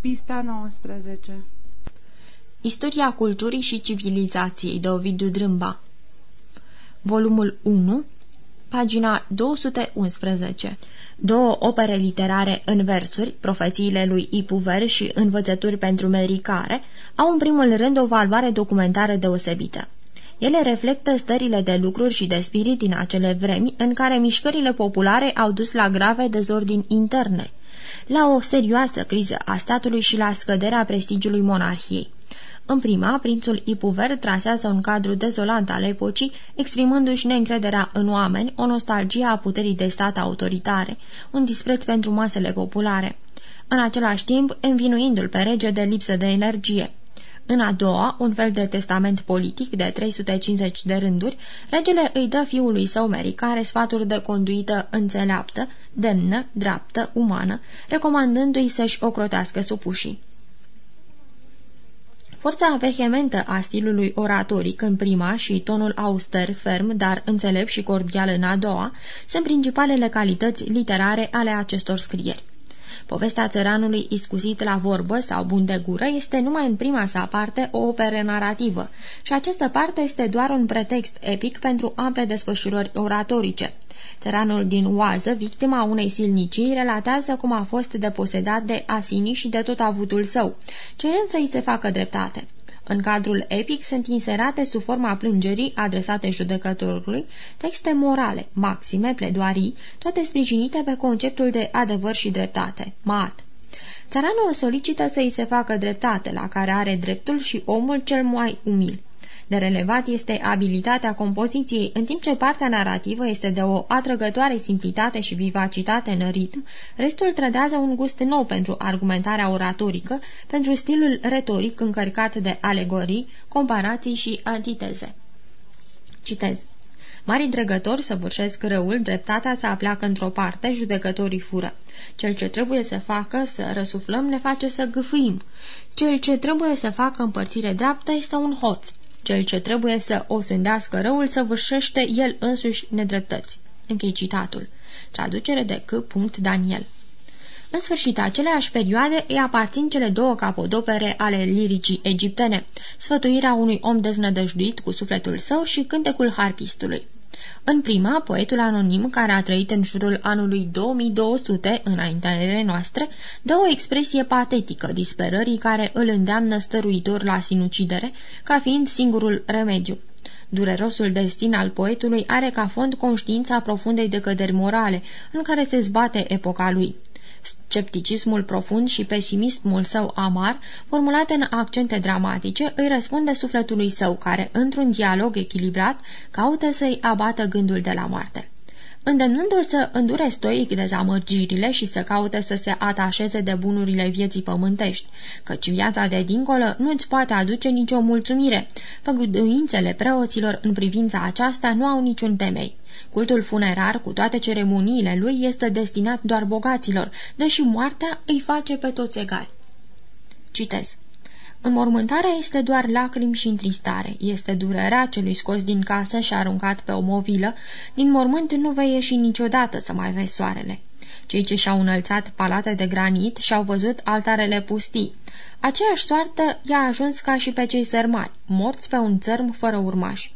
Pista 19 Istoria culturii și civilizației de Ovidiu Drâmba. Volumul 1 Pagina 211 Două opere literare în versuri, profețiile lui Ipuver și învățături pentru mericare, au în primul rând o valoare documentară deosebită. Ele reflectă stările de lucruri și de spirit din acele vremi în care mișcările populare au dus la grave dezordini interne, la o serioasă criză a statului și la scăderea prestigiului monarhiei. În prima, prințul Ipuver trasează un cadru dezolant al epocii, exprimându-și neîncrederea în oameni, o nostalgie a puterii de stat autoritare, un dispreț pentru masele populare. În același timp, învinuindu-l pe rege de lipsă de energie. În a doua, un fel de testament politic de 350 de rânduri, regele îi dă fiului său Mericare sfaturi de conduită înțeleaptă, demnă, dreaptă, umană, recomandându-i să-și ocrotească supușii. Forța vehementă a stilului oratoric în prima și tonul auster, ferm, dar înțelept și cordial în a doua, sunt principalele calități literare ale acestor scrieri. Povestea țăranului iscusit la vorbă sau bun de gură este numai în prima sa parte o operă narrativă și această parte este doar un pretext epic pentru ample desfășurări oratorice. Țăranul din Oază, victima unei silnicii, relatează cum a fost deposedat de Asini și de tot avutul său, cerând să-i se facă dreptate. În cadrul epic sunt inserate sub forma plângerii adresate judecătorului texte morale, maxime, pledoarii, toate sprijinite pe conceptul de adevăr și dreptate, mat. Țăranul solicită să-i se facă dreptate, la care are dreptul și omul cel mai umil. De relevat este abilitatea compoziției, în timp ce partea narrativă este de o atrăgătoare simplitate și vivacitate în ritm, restul trădează un gust nou pentru argumentarea oratorică, pentru stilul retoric încărcat de alegorii, comparații și antiteze. Citez. Marii dregători săvârșesc răul, dreptatea să apleacă într-o parte, judecătorii fură. Cel ce trebuie să facă să răsuflăm ne face să gâfâim. Cel ce trebuie să facă împărțire dreaptă este un hoț. Cel ce trebuie să o sândească răul să vârșește el însuși nedreptăți. Închei citatul. Traducere de C. Daniel. În sfârșit aceleași perioade îi aparțin cele două capodopere ale liricii egiptene, sfătuirea unui om deznădăjduit cu sufletul său și cântecul harpistului. În prima, poetul anonim, care a trăit în jurul anului 2200 înaintea noastre, dă o expresie patetică disperării care îl îndeamnă stăruitor la sinucidere, ca fiind singurul remediu. Durerosul destin al poetului are ca fond conștiința profundei decăderi morale, în care se zbate epoca lui. Scepticismul profund și pesimismul său amar, formulate în accente dramatice, îi răspunde sufletului său, care, într-un dialog echilibrat, caută să-i abată gândul de la moarte. Îndemnându-l să îndure stoic dezamărgirile și să caute să se atașeze de bunurile vieții pământești, căci viața de dincolo nu îți poate aduce nicio mulțumire. Făgăduințele preoților în privința aceasta nu au niciun temei. Cultul funerar, cu toate ceremoniile lui, este destinat doar bogaților, deși moartea îi face pe toți egali. Citez. Înmormântarea este doar lacrimi și întristare, este durerea celui scos din casă și aruncat pe o movilă, din mormânt nu vei ieși niciodată să mai vezi soarele. Cei ce și-au înălțat palate de granit și-au văzut altarele pustii. Aceeași soartă i-a ajuns ca și pe cei sărmani, morți pe un țărm fără urmași.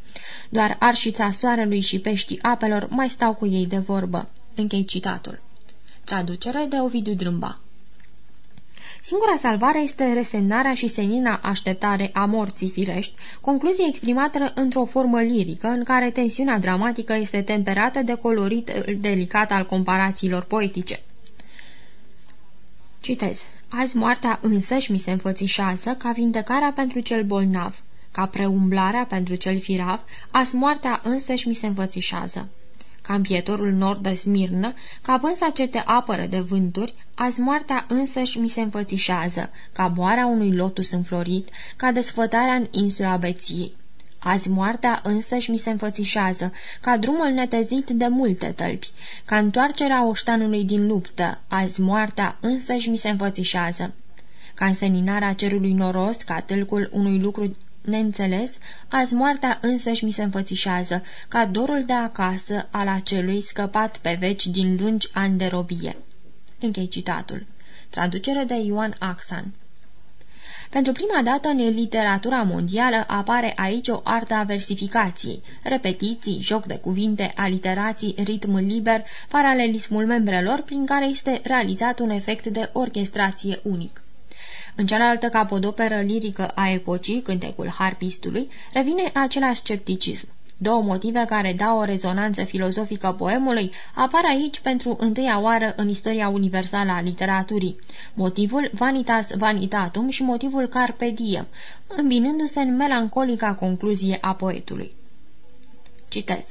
Doar arșița soarelui și peștii apelor mai stau cu ei de vorbă. Închei citatul. Traducere de Ovidiu Drâmba Singura salvare este resemnarea și senina așteptare a morții firești, concluzie exprimată într-o formă lirică, în care tensiunea dramatică este temperată de colorit delicat al comparațiilor poetice. Citez. Azi moartea însăși mi se înfățișează ca vindecarea pentru cel bolnav ca preumblarea pentru cel firav, as moartea însăși mi se învățișează. Ca împietorul nord de Smirnă, ca pânsa ce te apără de vânturi, azi moartea însăși mi se înfățișează, ca boarea unui lotus înflorit, ca desfătarea în insula beției. Azi moartea însăși mi se înfățișează, ca drumul netezit de multe tălpi, ca întoarcerea oștanului din luptă, azi moartea însăși mi se înfățișează. Ca înseninarea cerului noros, ca tâlcul unui lucru neînțeles, azi moartea însăși mi se înfățișează, ca dorul de acasă al acelui scăpat pe veci din lungi ani de robie. Închei citatul. Traducere de Ioan Axan pentru prima dată în literatura mondială apare aici o artă a versificației, repetiții, joc de cuvinte, aliterații, ritm liber, paralelismul membrelor, prin care este realizat un efect de orchestrație unic. În cealaltă capodoperă lirică a epocii, cântecul harpistului, revine același scepticism. Două motive care dau o rezonanță filozofică poemului apar aici pentru întâia oară în istoria universală a literaturii. Motivul Vanitas Vanitatum și motivul Carpe Diem, îmbinându-se în melancolica concluzie a poetului. Citez.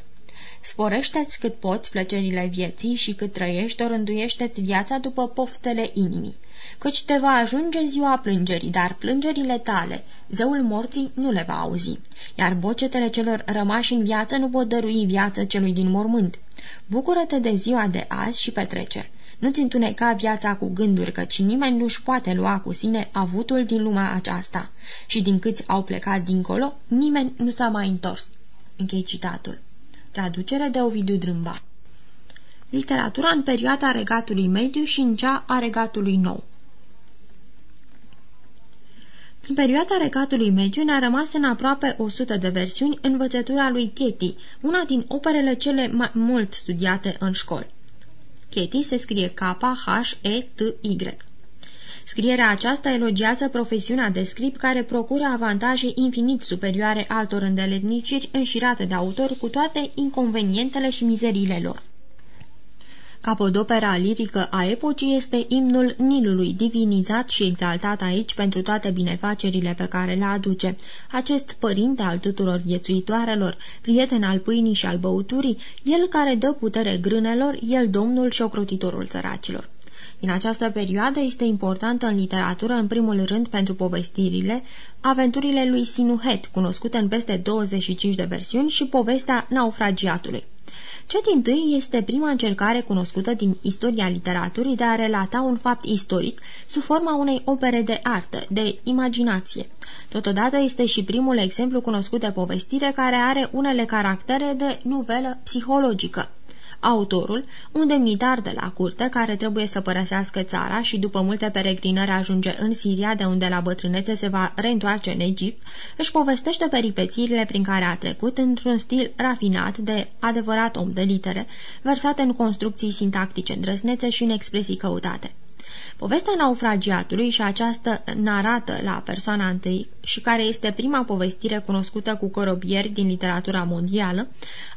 Sporește-ți cât poți plăcerile vieții și cât trăiești, orânduiește-ți viața după poftele inimii căci te va ajunge ziua plângerii, dar plângerile tale, zeul morții nu le va auzi, iar bocetele celor rămași în viață nu pot dărui viață celui din mormânt. Bucură-te de ziua de azi și petrece. Nu-ți întuneca viața cu gânduri, căci nimeni nu-și poate lua cu sine avutul din lumea aceasta. Și din câți au plecat dincolo, nimeni nu s-a mai întors. Închei citatul. Traducere de Ovidiu Drâmba Literatura în perioada regatului mediu și în cea a regatului nou în perioada regatului mediu ne-a rămas în aproape 100 de versiuni învățătura lui Chetty, una din operele cele mai mult studiate în școli. Chetty se scrie K-H-E-T-Y. Scrierea aceasta elogiază profesiunea de scrip care procură avantaje infinit superioare altor îndeletniciri înșirate de autori cu toate inconvenientele și mizeriile lor. Capodopera lirică a epocii este imnul Nilului, divinizat și exaltat aici pentru toate binefacerile pe care le aduce. Acest părinte al tuturor viețuitoarelor, prieten al pâinii și al băuturii, el care dă putere grânelor, el domnul și ocrotitorul săracilor. Din această perioadă este importantă în literatură, în primul rând, pentru povestirile, aventurile lui Sinuhet, cunoscute în peste 25 de versiuni, și povestea naufragiatului. Ce din tâi este prima încercare cunoscută din istoria literaturii de a relata un fapt istoric sub forma unei opere de artă, de imaginație. Totodată este și primul exemplu cunoscut de povestire care are unele caractere de nuvelă psihologică autorul, un demnitar de la curte care trebuie să părăsească țara și după multe peregrinări ajunge în Siria, de unde la bătrânețe se va reîntoarce în Egipt, își povestește peripețiile prin care a trecut într-un stil rafinat de adevărat om de litere, versat în construcții sintactice îndrăsnețe și în expresii căutate. Povestea naufragiatului și această narată la persoana întâi și care este prima povestire cunoscută cu corobieri din literatura mondială,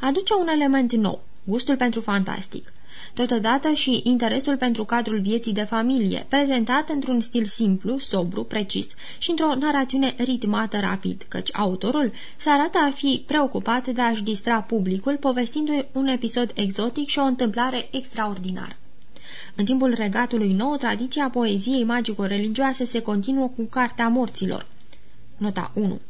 aduce un element nou, gustul pentru fantastic. Totodată și interesul pentru cadrul vieții de familie, prezentat într-un stil simplu, sobru, precis și într-o narațiune ritmată rapid, căci autorul se arată a fi preocupat de a-și distra publicul povestindu-i un episod exotic și o întâmplare extraordinară. În timpul regatului nou, tradiția poeziei magico-religioase se continuă cu Cartea Morților. Nota 1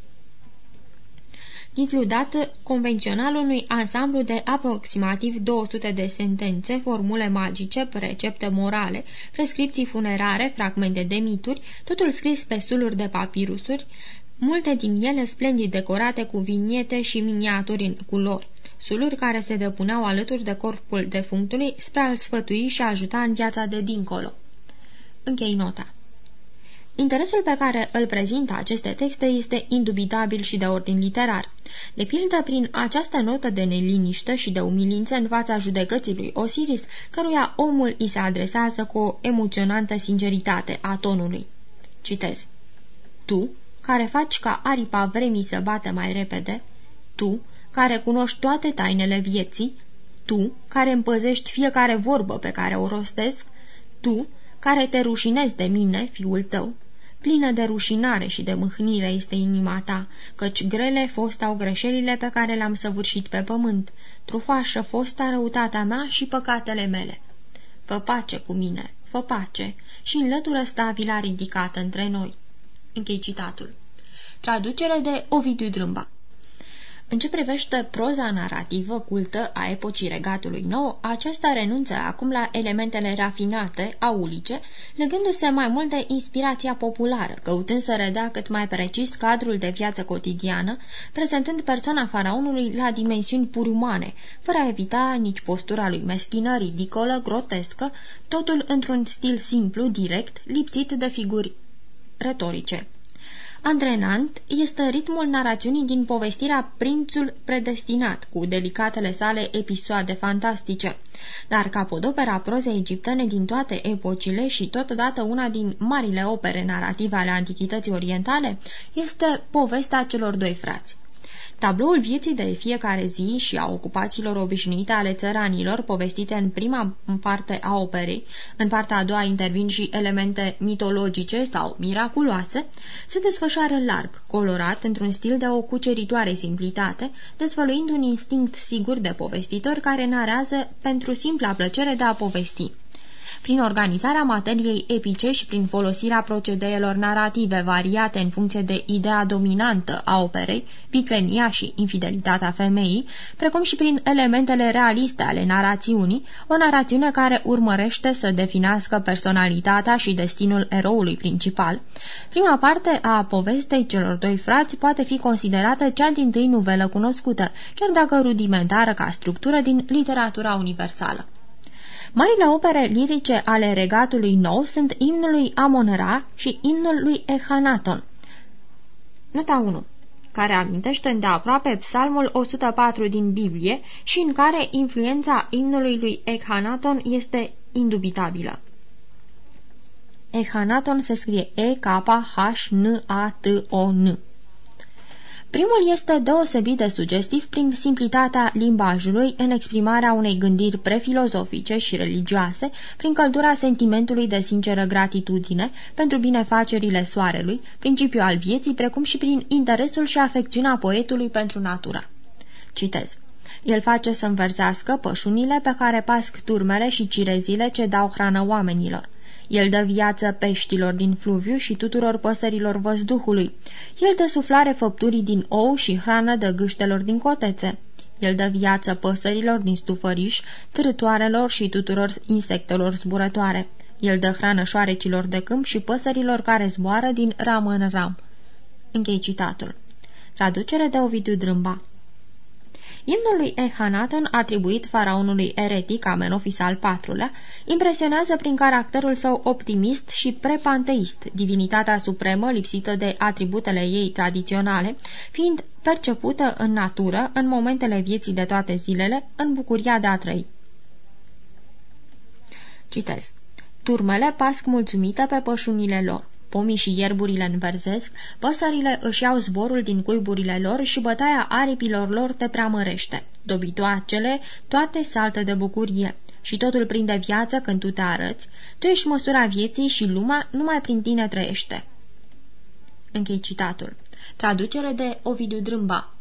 titlu dat convențional unui ansamblu de aproximativ 200 de sentențe, formule magice, precepte morale, prescripții funerare, fragmente de mituri, totul scris pe suluri de papirusuri, multe din ele splendid decorate cu viniete și miniaturi în culori suluri care se depuneau alături de corpul defunctului spre a-l sfătui și a ajuta în viața de dincolo. Închei nota. Interesul pe care îl prezintă aceste texte este indubitabil și de ordin literar. De pildă, prin această notă de neliniște și de umilință în fața judecății lui Osiris, căruia omul îi se adresează cu o emoționantă sinceritate a tonului. Citez. Tu, care faci ca aripa vremii să bată mai repede, tu, care cunoști toate tainele vieții, tu, care împăzești fiecare vorbă pe care o rostesc, tu, care te rușinezi de mine, fiul tău, Plină de rușinare și de mâhnire este inima ta, căci grele fostau greșelile pe care le-am săvârșit pe pământ, trufașă fosta răutatea mea și păcatele mele. Fă pace cu mine, fă pace și înlătură stavila ridicată între noi. Închei citatul. Traducere de Ovidiu Drâmba În ce privește proza narrativă cultă a epocii regatului nou, aceasta renunță acum la elementele rafinate, aulice, legându-se mai mult de inspirația populară, căutând să redea cât mai precis cadrul de viață cotidiană, prezentând persoana faraonului la dimensiuni pur umane, fără a evita nici postura lui meschină, ridicolă, grotescă, totul într-un stil simplu, direct, lipsit de figuri retorice. Andrenant este ritmul narațiunii din povestirea Prințul Predestinat, cu delicatele sale episoade fantastice. Dar capodopera prozei egiptene din toate epocile și totodată una din marile opere narrative ale antichității orientale este povestea celor doi frați. Tabloul vieții de fiecare zi și a ocupațiilor obișnuite ale țăranilor, povestite în prima parte a operei, în partea a doua intervin și elemente mitologice sau miraculoase, se desfășoară larg, colorat, într-un stil de o cuceritoare simplitate, dezvăluind un instinct sigur de povestitor care narează pentru simpla plăcere de a povesti prin organizarea materiei epice și prin folosirea procedeelor narrative variate în funcție de ideea dominantă a operei, viclenia și infidelitatea femeii, precum și prin elementele realiste ale narațiunii, o narațiune care urmărește să definească personalitatea și destinul eroului principal. Prima parte a povestei celor doi frați poate fi considerată cea din tâi nuvelă cunoscută, chiar dacă rudimentară ca structură din literatura universală. Marile opere lirice ale regatului nou sunt imnul lui Amon-Ra și imnul lui Ehanaton. Nota 1 care amintește îndeaproape psalmul 104 din Biblie și în care influența imnului lui Echanaton este indubitabilă. Echanaton se scrie E-K-H-N-A-T-O-N. Primul este deosebit de sugestiv prin simplitatea limbajului în exprimarea unei gândiri prefilozofice și religioase, prin căldura sentimentului de sinceră gratitudine pentru binefacerile soarelui, principiul al vieții, precum și prin interesul și afecțiunea poetului pentru natura. Citez. El face să înverzească pășunile pe care pasc turmele și cirezile ce dau hrană oamenilor. El dă viață peștilor din fluviu și tuturor păsărilor văzduhului. El dă suflare făpturii din ou și hrană de gâștelor din cotețe. El dă viață păsărilor din stufăriș, trătoarelor și tuturor insectelor zburătoare. El dă hrană șoarecilor de câmp și păsărilor care zboară din ram în ram. Închei citatul. Traducere de Ovidiu Drâmba Imnul lui Ehanaton, atribuit faraonului eretic Amenofis al IV-lea, impresionează prin caracterul său optimist și prepanteist, divinitatea supremă lipsită de atributele ei tradiționale, fiind percepută în natură, în momentele vieții de toate zilele, în bucuria de a trăi. Citez. Turmele pasc mulțumite pe pășunile lor pomii și ierburile înverzesc, păsările își iau zborul din cuiburile lor și bătaia aripilor lor te preamărește. Dobitoacele, toate saltă de bucurie și totul prinde viață când tu te arăți, tu ești măsura vieții și lumea numai prin tine trăiește. Închei citatul. Traducere de Ovidiu Drâmba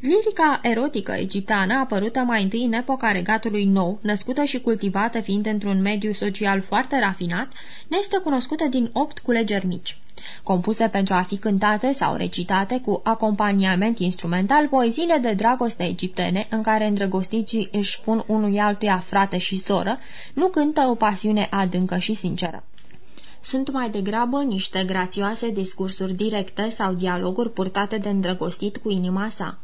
Lirica erotică egipteană, apărută mai întâi în epoca regatului nou, născută și cultivată fiind într-un mediu social foarte rafinat, ne este cunoscută din opt culegeri mici. Compuse pentru a fi cântate sau recitate cu acompaniament instrumental, poeziile de dragoste egiptene, în care îndrăgostiții își spun unui altuia frate și soră, nu cântă o pasiune adâncă și sinceră sunt mai degrabă niște grațioase discursuri directe sau dialoguri purtate de îndrăgostit cu inima sa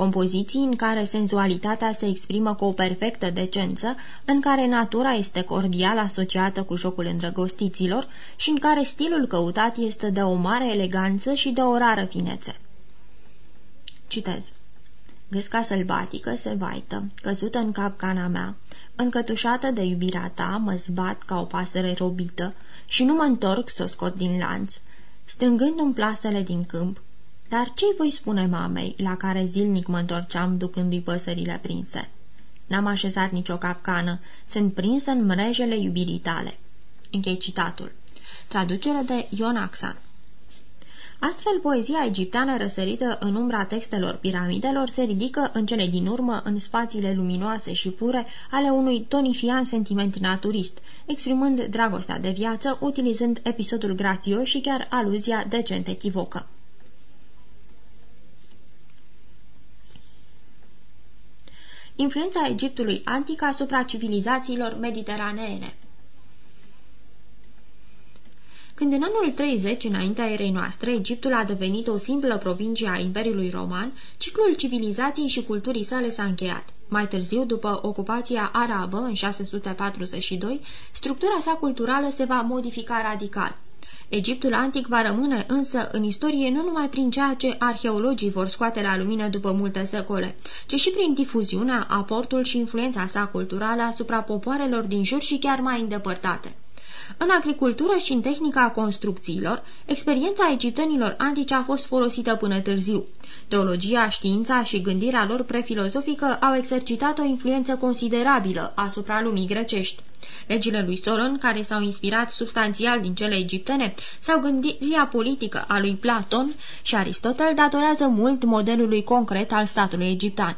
compoziții în care senzualitatea se exprimă cu o perfectă decență, în care natura este cordial asociată cu jocul îndrăgostiților și în care stilul căutat este de o mare eleganță și de o rară finețe. Citez. Găsca sălbatică se vaită, căzută în capcana mea, încătușată de iubirea ta, mă zbat ca o pasăre robită și nu mă întorc să o scot din lanț, strângând-mi plasele din câmp, dar ce-i voi spune mamei, la care zilnic mă întorceam ducându-i păsările prinse? N-am așezat nicio capcană, sunt prinsă în mrejele iubirii tale. Închei citatul. Traducere de Ion Axan Astfel, poezia egipteană răsărită în umbra textelor piramidelor se ridică în cele din urmă în spațiile luminoase și pure ale unui tonifian sentiment naturist, exprimând dragostea de viață, utilizând episodul grațios și chiar aluzia decent echivocă. Influența Egiptului antic asupra civilizațiilor mediteraneene. Când în anul 30, înaintea erei noastre, Egiptul a devenit o simplă provincie a Imperiului Roman, ciclul civilizației și culturii sale s-a încheiat. Mai târziu, după ocupația arabă, în 642, structura sa culturală se va modifica radical. Egiptul antic va rămâne însă în istorie nu numai prin ceea ce arheologii vor scoate la lumină după multe secole, ci și prin difuziunea, aportul și influența sa culturală asupra popoarelor din jur și chiar mai îndepărtate. În agricultură și în tehnica construcțiilor, experiența egiptenilor antice a fost folosită până târziu. Teologia, știința și gândirea lor prefilozofică au exercitat o influență considerabilă asupra lumii grecești. Legile lui Solon, care s-au inspirat substanțial din cele egiptene, sau gândirea politică a lui Platon și Aristotel datorează mult modelului concret al statului egiptean.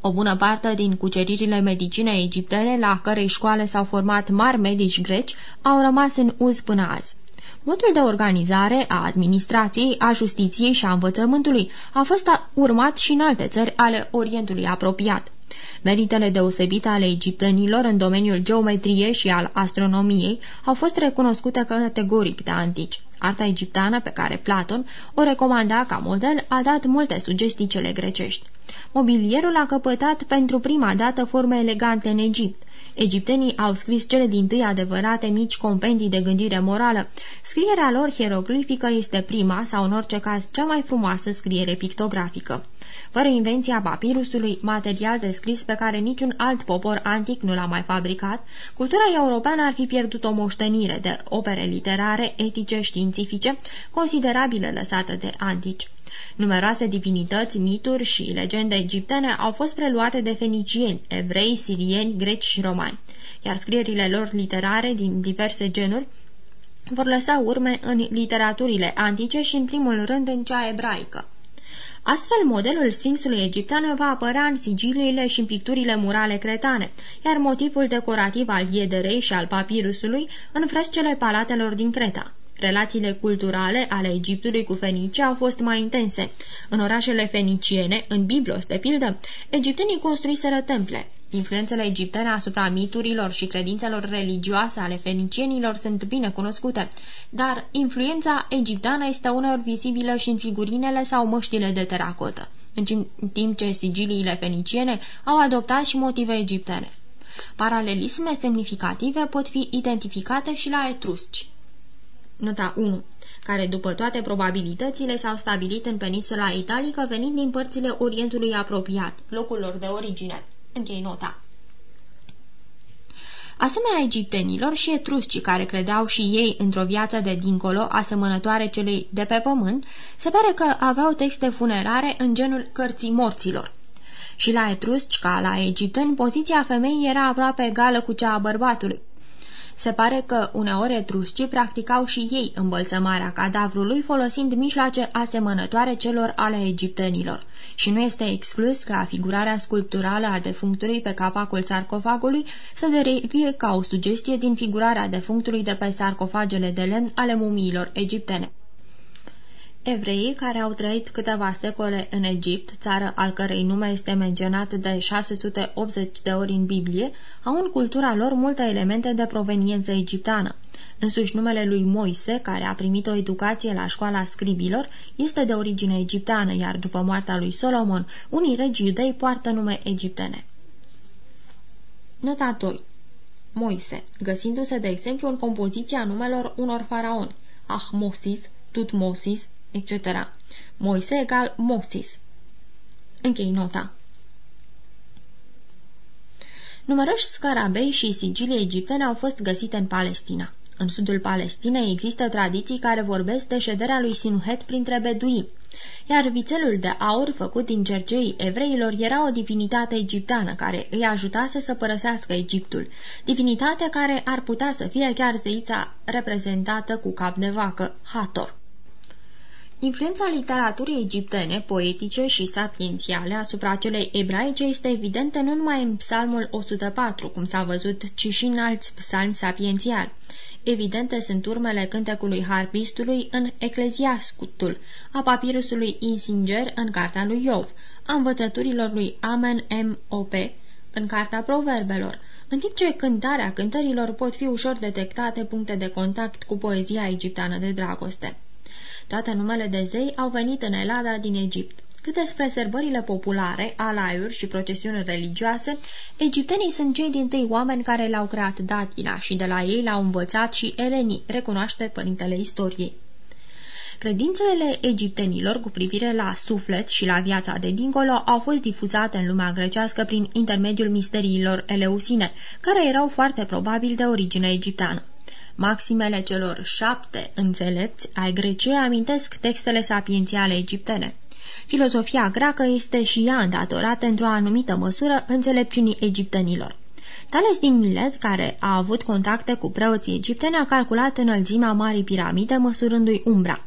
O bună parte din cuceririle medicinei egiptene, la cărei școale s-au format mari medici greci, au rămas în uz până azi. Modul de organizare a administrației, a justiției și a învățământului a fost urmat și în alte țări ale Orientului apropiat. Meritele deosebite ale egiptenilor în domeniul geometriei și al astronomiei au fost recunoscute categoric de antici. Arta egipteană pe care Platon o recomanda ca model a dat multe sugestii cele grecești. Mobilierul a căpătat pentru prima dată forme elegante în Egipt. Egiptenii au scris cele din tâi adevărate mici compendii de gândire morală. Scrierea lor hieroglifică este prima sau în orice caz cea mai frumoasă scriere pictografică. Fără invenția papirusului, material de scris pe care niciun alt popor antic nu l-a mai fabricat, cultura europeană ar fi pierdut o moștenire de opere literare, etice, științifice, considerabile lăsate de antici. Numeroase divinități, mituri și legende egiptene au fost preluate de fenicieni, evrei, sirieni, greci și romani, iar scrierile lor literare din diverse genuri vor lăsa urme în literaturile antice și în primul rând în cea ebraică. Astfel, modelul Sfinxului egiptean va apărea în sigiliile și în picturile murale cretane, iar motivul decorativ al iederei și al papirusului în frescele palatelor din Creta. Relațiile culturale ale Egiptului cu Fenicia au fost mai intense. În orașele feniciene, în Biblos, de pildă, egiptenii construiseră temple. Influențele egiptene asupra miturilor și credințelor religioase ale fenicienilor sunt bine cunoscute, dar influența egipteană este uneori vizibilă și în figurinele sau măștile de teracotă, în timp ce sigiliile feniciene au adoptat și motive egiptene. Paralelisme semnificative pot fi identificate și la etrusci. Nota 1 care după toate probabilitățile s-au stabilit în peninsula italică venind din părțile Orientului apropiat, locul lor de origine. Închei nota. Asemenea egiptenilor și etruscii care credeau și ei într-o viață de dincolo asemănătoare celei de pe pământ, se pare că aveau texte funerare în genul cărții morților. Și la etrusci, ca la egipteni, poziția femeii era aproape egală cu cea a bărbatului. Se pare că uneori etruscii practicau și ei îmbălsămarea cadavrului folosind mijloace asemănătoare celor ale egiptenilor și nu este exclus ca figurarea sculpturală a defunctului pe capacul sarcofagului să derivie ca o sugestie din figurarea defunctului de pe sarcofagele de lemn ale mumiilor egiptene. Evreii care au trăit câteva secole în Egipt, țară al cărei nume este menționat de 680 de ori în Biblie, au în cultura lor multe elemente de proveniență egipteană. Însuși numele lui Moise, care a primit o educație la școala scribilor, este de origine egipteană, iar după moartea lui Solomon, unii regi iudei poartă nume egiptene. Nota 2 Moise, găsindu-se de exemplu în compoziția numelor unor faraoni, Ahmosis, Tutmosis, etc. Moise egal Moses. Închei nota. Numeroși scarabei și sigilii egiptene au fost găsite în Palestina. În sudul Palestinei există tradiții care vorbesc de șederea lui Sinuhet printre beduini, iar vițelul de aur făcut din cercei evreilor era o divinitate egipteană care îi ajutase să părăsească Egiptul, divinitate care ar putea să fie chiar zeița reprezentată cu cap de vacă, Hator. Influența literaturii egiptene, poetice și sapiențiale asupra celei ebraice este evidentă nu numai în psalmul 104, cum s-a văzut, ci și în alți psalmi sapiențiali. Evidente sunt urmele cântecului harpistului în Ecleziascutul, a papirusului Insinger în cartea lui Iov, a învățăturilor lui Amen M. O.P., în Carta Proverbelor, în timp ce cântarea cântărilor pot fi ușor detectate puncte de contact cu poezia egipteană de dragoste. Toate numele de zei au venit în Elada din Egipt. Cât despre sărbările populare, alaiuri și procesiuni religioase, egiptenii sunt cei din tâi oameni care le-au creat datila și de la ei l-au învățat și elenii, recunoaște părintele istoriei. Credințele egiptenilor cu privire la suflet și la viața de dincolo au fost difuzate în lumea grecească prin intermediul misteriilor eleusine, care erau foarte probabil de origine egipteană. Maximele celor șapte înțelepți ai Greciei amintesc textele sapiențiale egiptene. Filozofia greacă este și ea îndatorată într-o anumită măsură înțelepciunii egiptenilor. Tales din Milet, care a avut contacte cu preoții egipteni, a calculat înălțimea Marii Piramide măsurându-i umbra.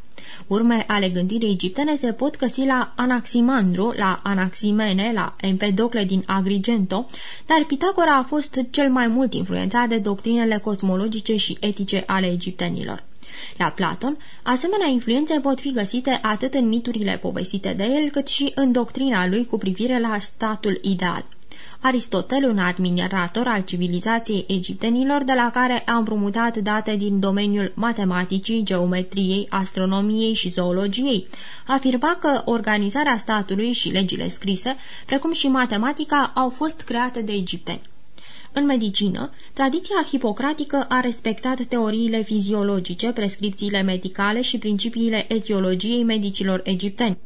Urme ale gândirii egiptene se pot găsi la Anaximandru, la Anaximene, la Empedocle din Agrigento, dar Pitagora a fost cel mai mult influențat de doctrinele cosmologice și etice ale egiptenilor. La Platon, asemenea influențe pot fi găsite atât în miturile povestite de el, cât și în doctrina lui cu privire la statul ideal. Aristotel, un admirator al civilizației egiptenilor, de la care a împrumutat date din domeniul matematicii, geometriei, astronomiei și zoologiei, afirma că organizarea statului și legile scrise, precum și matematica, au fost create de egipteni. În medicină, tradiția hipocratică a respectat teoriile fiziologice, prescripțiile medicale și principiile etiologiei medicilor egipteni.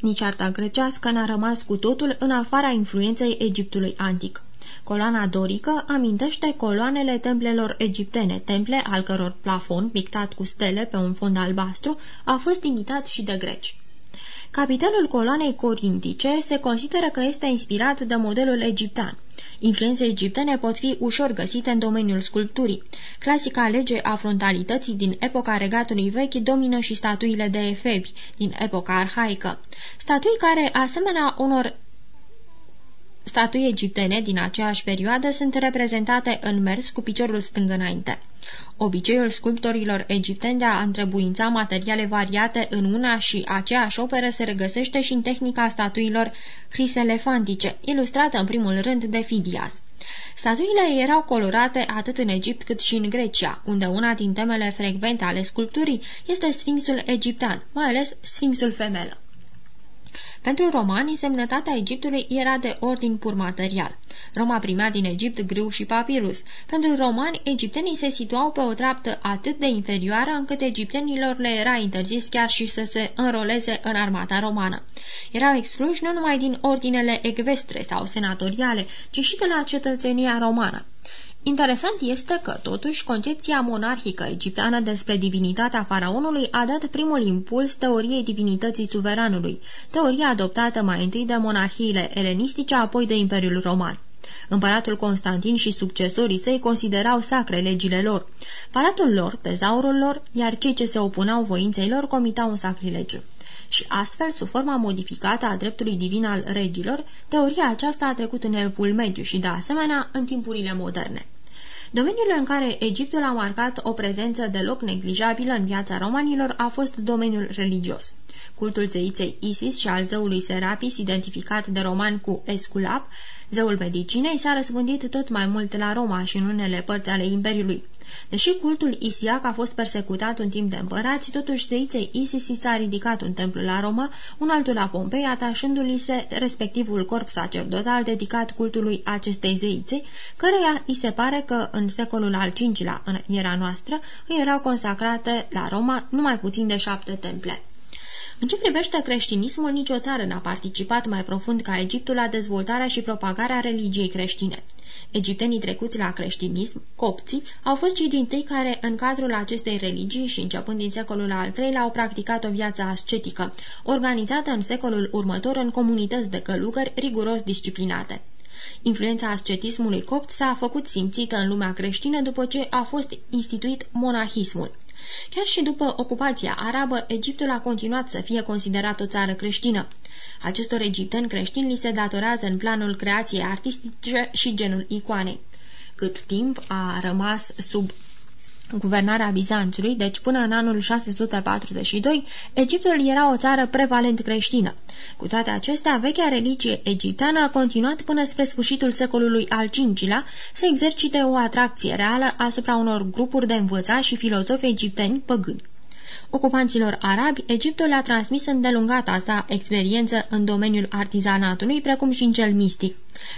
Nici arta grecească n-a rămas cu totul în afara influenței Egiptului antic. Coloana dorică amintește coloanele templelor egiptene, temple al căror plafon, pictat cu stele pe un fond albastru, a fost imitat și de greci. Capitelul coloanei corintice se consideră că este inspirat de modelul egiptean. Influențe egiptene pot fi ușor găsite în domeniul sculpturii. Clasica lege a frontalității din epoca regatului vechi domină și statuile de efebi din epoca arhaică. Statui care, asemenea unor statui egiptene din aceeași perioadă sunt reprezentate în mers cu piciorul stâng înainte. Obiceiul sculptorilor egipteni de a întrebuința materiale variate în una și aceeași operă se regăsește și în tehnica statuilor criselefantice, ilustrată în primul rând de Fidias. Statuile erau colorate atât în Egipt cât și în Grecia, unde una din temele frecvente ale sculpturii este Sfinxul egiptean, mai ales Sfinxul femelă. Pentru romani, semnătatea Egiptului era de ordin pur material. Roma primea din Egipt grâu și papirus. Pentru romani, egiptenii se situau pe o treaptă atât de inferioară încât egiptenilor le era interzis chiar și să se înroleze în armata romană. Erau excluși nu numai din ordinele ecvestre sau senatoriale, ci și de la cetățenia romană. Interesant este că, totuși, concepția monarhică egipteană despre divinitatea faraonului a dat primul impuls teoriei divinității suveranului, teoria adoptată mai întâi de monarhiile elenistice, apoi de Imperiul Roman. Împăratul Constantin și succesorii săi considerau sacre legile lor. Palatul lor, tezaurul lor, iar cei ce se opunau voinței lor comitau un sacrilegiu. Și astfel, sub forma modificată a dreptului divin al regilor, teoria aceasta a trecut în elful mediu și, de asemenea, în timpurile moderne. Domeniul în care Egiptul a marcat o prezență deloc neglijabilă în viața romanilor a fost domeniul religios. Cultul zeiței Isis și al zeului Serapis, identificat de roman cu Esculap, zeul medicinei, s-a răspândit tot mai mult la Roma și în unele părți ale Imperiului. Deși cultul Isiac a fost persecutat un timp de împărați, totuși zeiței Isis i s-a ridicat un templu la Roma, un altul la Pompei, atașându-li se respectivul corp sacerdotal dedicat cultului acestei zeițe, căreia îi se pare că în secolul al V-lea, în era noastră, îi erau consacrate la Roma numai puțin de șapte temple. În ce privește creștinismul, nicio țară n-a participat mai profund ca Egiptul la dezvoltarea și propagarea religiei creștine. Egiptenii trecuți la creștinism, copții, au fost cei din tâi care, în cadrul acestei religii și începând din secolul al III-lea, au practicat o viață ascetică, organizată în secolul următor în comunități de călugări riguros disciplinate. Influența ascetismului copt s-a făcut simțită în lumea creștină după ce a fost instituit monahismul. Chiar și după ocupația arabă, Egiptul a continuat să fie considerat o țară creștină. Acestor egipteni creștini li se datorează în planul creației artistice și genul icoanei. Cât timp a rămas sub guvernarea Bizanțului, deci până în anul 642, Egiptul era o țară prevalent creștină. Cu toate acestea, vechea religie egipteană a continuat până spre sfârșitul secolului al V-lea să exercite o atracție reală asupra unor grupuri de învățați și filozofi egipteni păgâni. Ocupanților arabi, Egiptul le-a transmis îndelungata sa experiență în domeniul artizanatului, precum și în cel mistic.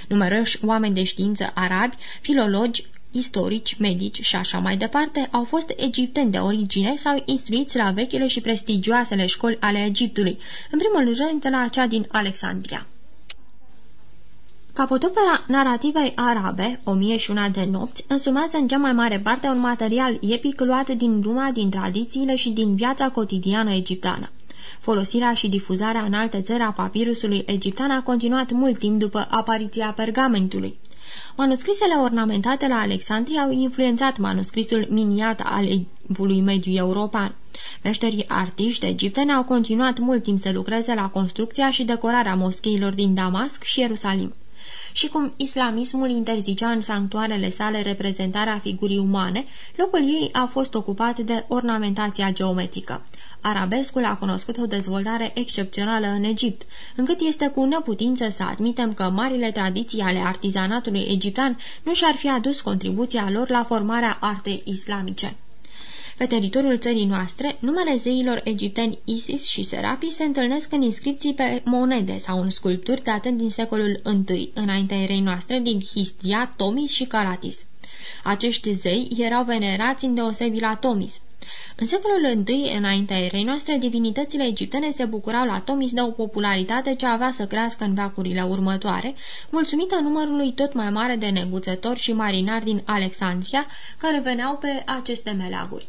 Numeroși oameni de știință arabi, filologi, istorici, medici și așa mai departe, au fost egipteni de origine sau instruiți la vechile și prestigioasele școli ale Egiptului, în primul rând la cea din Alexandria. Capotopera narrativei arabe, O mie și una de nopți, însumează în cea mai mare parte un material epic luat din lumea, din tradițiile și din viața cotidiană egipteană. Folosirea și difuzarea în alte țări a papirusului egiptean a continuat mult timp după apariția pergamentului. Manuscrisele ornamentate la Alexandria au influențat manuscrisul miniat al evului mediu european. Meșterii artiști egipteni au continuat mult timp să lucreze la construcția și decorarea moscheilor din Damasc și Ierusalim și cum islamismul interzicea în sanctuarele sale reprezentarea figurii umane, locul ei a fost ocupat de ornamentația geometrică. Arabescul a cunoscut o dezvoltare excepțională în Egipt, încât este cu neputință să admitem că marile tradiții ale artizanatului egiptean nu și-ar fi adus contribuția lor la formarea artei islamice. Pe teritoriul țării noastre, numele zeilor egipteni Isis și Serapis se întâlnesc în inscripții pe monede sau în sculpturi datând din secolul I, înaintea erei noastre, din Histria, Tomis și Caratis. Acești zei erau venerați în deosebi la Tomis. În secolul I, înaintea erei noastre, divinitățile egiptene se bucurau la Tomis de o popularitate ce avea să crească în veacurile următoare, mulțumită numărului tot mai mare de neguțători și marinari din Alexandria care veneau pe aceste meleaguri.